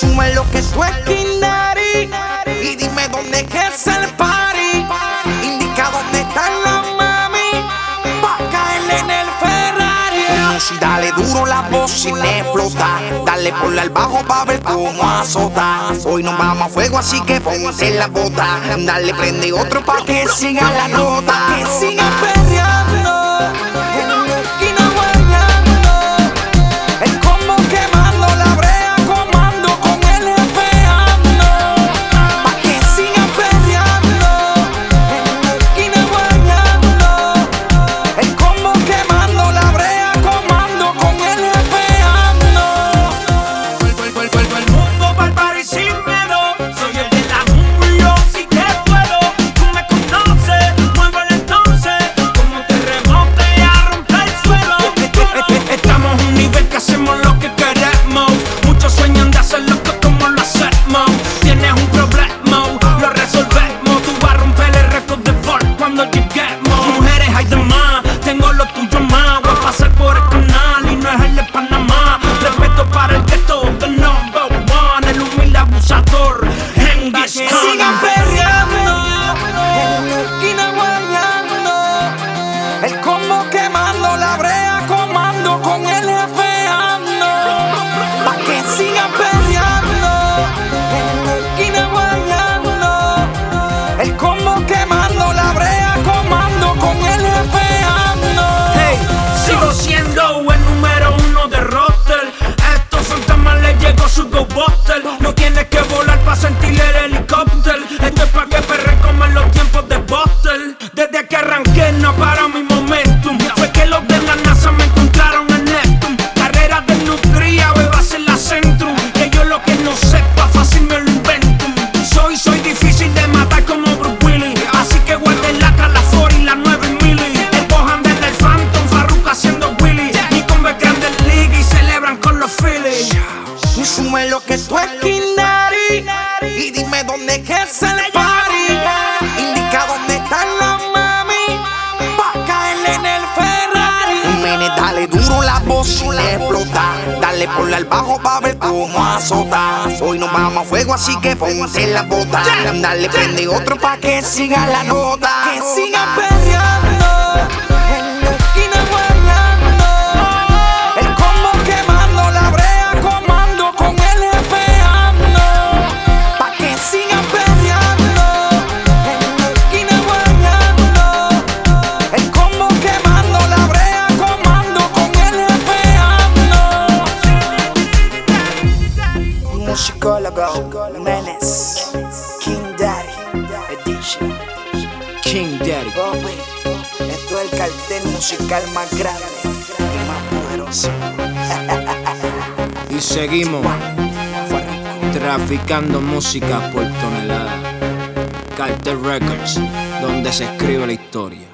sube lo que es esquinari y dime dónde es el party. Indica dónde están las mami pa' caerle en el Ferrari. Si dale duro la voz sin explotar, dale por el bajo pa' ver cómo azota. Hoy nos vamos a fuego así que ponte la bota, dale prende otro pa' que siga la nota, que siga El combo quemando la brea, comando con el jefe ando. Pa' que sigan perreando. En la esquina. El combo quemando la brea, comando con el jefe ando. Hey, sigo siendo el número uno de roster. Estos fantasmas les llegó su go Y dime dónde que es el party. Indica dónde están las mami. Pa' caerle en el Ferrari. Mene, dale duro la voz sin explotar Dale por el bajo pa' ver cómo azota. Hoy nos vamos a fuego así que ponte la bota. Dale prende otro pa' que siga la nota. Que sigan Musicólogo, Menes, King Daddy, Edition. King Daddy. Bobby, esto es el cartel musical más grande y más poderoso. Y seguimos traficando música por tonelada. Carter Records, donde se escribe la historia.